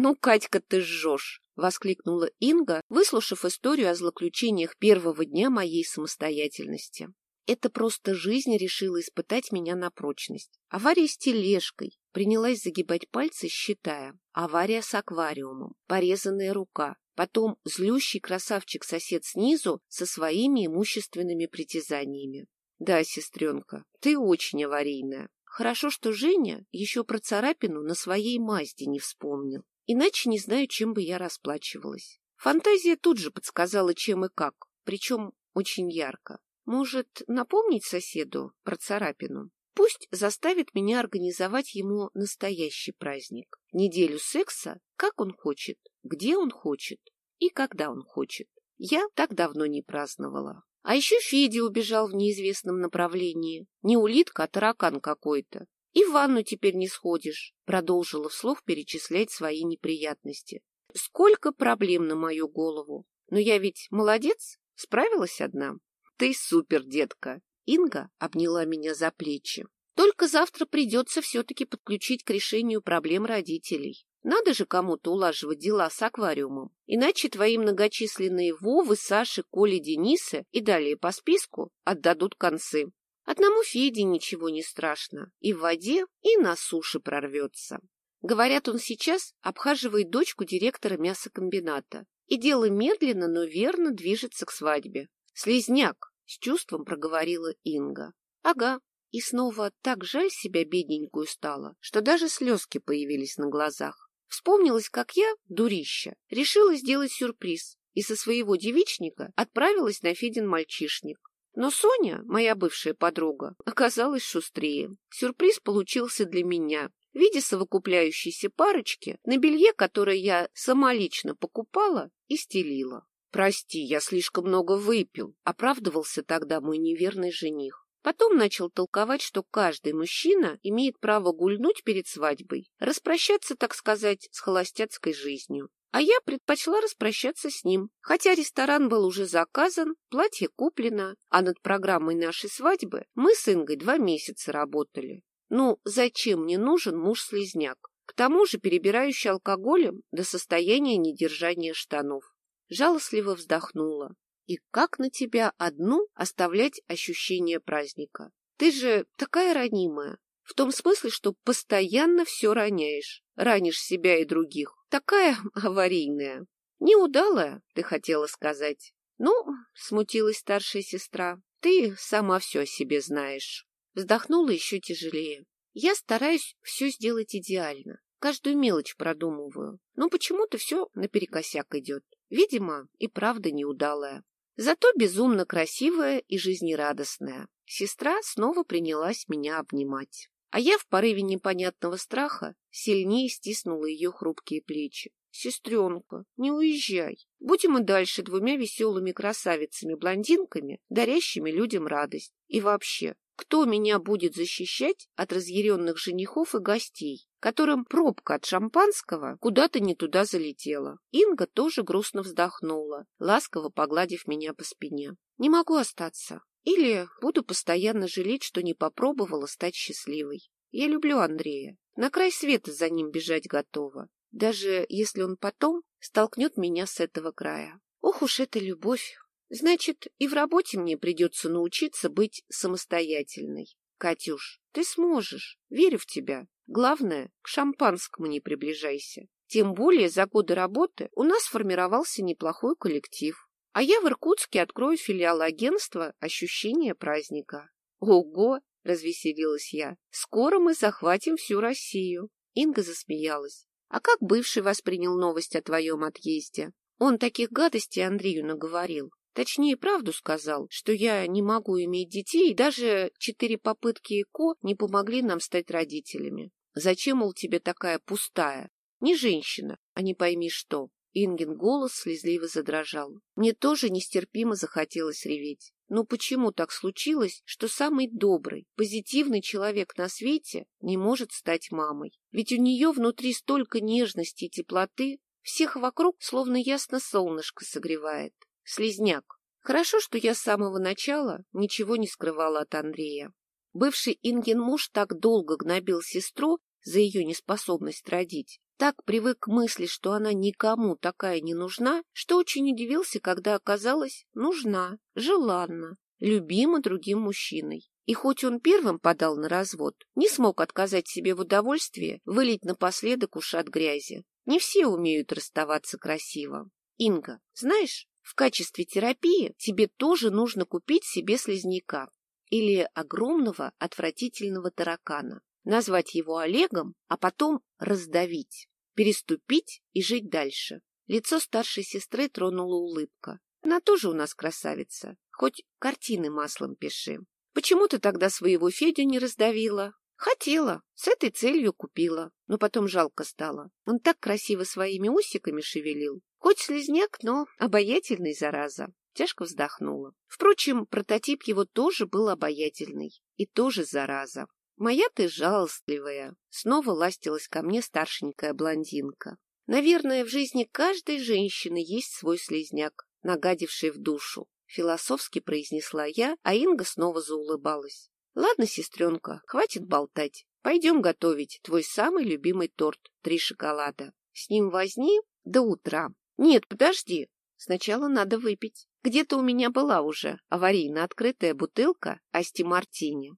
Ну, Катька, ты жжешь! — воскликнула Инга, выслушав историю о злоключениях первого дня моей самостоятельности. Это просто жизнь решила испытать меня на прочность. Авария с тележкой. Принялась загибать пальцы, считая. Авария с аквариумом. Порезанная рука. Потом злющий красавчик-сосед снизу со своими имущественными притязаниями. Да, сестренка, ты очень аварийная. Хорошо, что Женя еще про царапину на своей Мазде не вспомнил. Иначе не знаю, чем бы я расплачивалась. Фантазия тут же подсказала, чем и как, причем очень ярко. Может, напомнить соседу про царапину? Пусть заставит меня организовать ему настоящий праздник. Неделю секса, как он хочет, где он хочет и когда он хочет. Я так давно не праздновала. А еще Федя убежал в неизвестном направлении. Не улитка, а таракан какой-то. И в ванну теперь не сходишь, продолжила вслух перечислять свои неприятности. Сколько проблем на мою голову. Но я ведь молодец, справилась одна. Ты супер, детка. Инга обняла меня за плечи. Только завтра придется все-таки подключить к решению проблем родителей. Надо же кому-то улаживать дела с аквариумом, иначе твои многочисленные Вовы, Саши, Коли, Денисы и далее по списку отдадут концы. Одному Феде ничего не страшно, и в воде, и на суше прорвется. Говорят, он сейчас обхаживает дочку директора мясокомбината, и дело медленно, но верно движется к свадьбе. «Слизняк!» — с чувством проговорила Инга. «Ага». И снова так жаль себя бедненькую стало, что даже слезки появились на глазах. Вспомнилось, как я, дурища, решила сделать сюрприз и со своего девичника отправилась на Федин мальчишник. Но Соня, моя бывшая подруга, оказалась шустрее. Сюрприз получился для меня. В виде совокупляющейся парочки на белье, которое я самолично покупала и стелила. «Прости, я слишком много выпил», — оправдывался тогда мой неверный жених. Потом начал толковать, что каждый мужчина имеет право гульнуть перед свадьбой, распрощаться, так сказать, с холостяцкой жизнью. А я предпочла распрощаться с ним, хотя ресторан был уже заказан, платье куплено, а над программой нашей свадьбы мы с Ингой два месяца работали. Ну, зачем мне нужен муж-слезняк? К тому же перебирающий алкоголем до состояния недержания штанов. Жалостливо вздохнула. И как на тебя одну оставлять ощущение праздника? Ты же такая ранимая. В том смысле, что постоянно все роняешь. Ранишь себя и других. Такая аварийная. Неудалая, ты хотела сказать. Ну, смутилась старшая сестра. Ты сама все о себе знаешь. Вздохнула еще тяжелее. Я стараюсь все сделать идеально. Каждую мелочь продумываю. Но почему-то все наперекосяк идет. Видимо, и правда неудалая. Зато безумно красивая и жизнерадостная. Сестра снова принялась меня обнимать. А я в порыве непонятного страха сильнее стиснула ее хрупкие плечи. «Сестренка, не уезжай. Будем и дальше двумя веселыми красавицами-блондинками, дарящими людям радость. И вообще, кто меня будет защищать от разъяренных женихов и гостей, которым пробка от шампанского куда-то не туда залетела? Инга тоже грустно вздохнула, ласково погладив меня по спине. Не могу остаться. Или буду постоянно жалеть, что не попробовала стать счастливой. Я люблю Андрея. На край света за ним бежать готова. Даже если он потом столкнет меня с этого края. Ох уж эта любовь! Значит, и в работе мне придется научиться быть самостоятельной. Катюш, ты сможешь. Верю в тебя. Главное, к шампанскому не приближайся. Тем более за годы работы у нас сформировался неплохой коллектив. А я в Иркутске открою филиал агентства «Ощущение праздника». Ого! — развеселилась я. «Скоро мы захватим всю Россию». Инга засмеялась. «А как бывший воспринял новость о твоем отъезде? Он таких гадостей Андрею наговорил. Точнее, правду сказал, что я не могу иметь детей, и даже четыре попытки ЭКО не помогли нам стать родителями. Зачем, мол, тебе такая пустая? Не женщина, а не пойми что. Ингин голос слезливо задрожал. Мне тоже нестерпимо захотелось реветь. Но почему так случилось, что самый добрый, позитивный человек на свете не может стать мамой? Ведь у нее внутри столько нежности и теплоты, всех вокруг словно ясно солнышко согревает. Слизняк. Хорошо, что я с самого начала ничего не скрывала от Андрея. Бывший Ингин муж так долго гнобил сестру за ее неспособность родить, так привык к мысли, что она никому такая не нужна, что очень удивился, когда оказалась нужна, желанна, любима другим мужчиной. И хоть он первым подал на развод, не смог отказать себе в удовольствии вылить напоследок ушат грязи. Не все умеют расставаться красиво. Инга, знаешь, в качестве терапии тебе тоже нужно купить себе слизняка или огромного отвратительного таракана назвать его Олегом, а потом раздавить, переступить и жить дальше. Лицо старшей сестры тронула улыбка. Она тоже у нас красавица, хоть картины маслом пиши. Почему ты тогда своего Федю не раздавила? Хотела, с этой целью купила, но потом жалко стало. Он так красиво своими усиками шевелил. Хоть слезняк, но обаятельный, зараза. Тяжко вздохнула. Впрочем, прототип его тоже был обаятельный. И тоже зараза. «Моя ты жалостливая!» — снова ластилась ко мне старшенькая блондинка. «Наверное, в жизни каждой женщины есть свой слезняк, нагадивший в душу», — философски произнесла я, а Инга снова заулыбалась. «Ладно, сестренка, хватит болтать. Пойдем готовить твой самый любимый торт — три шоколада. С ним возни до утра. Нет, подожди, сначала надо выпить. Где-то у меня была уже аварийно открытая бутылка Асти Мартини.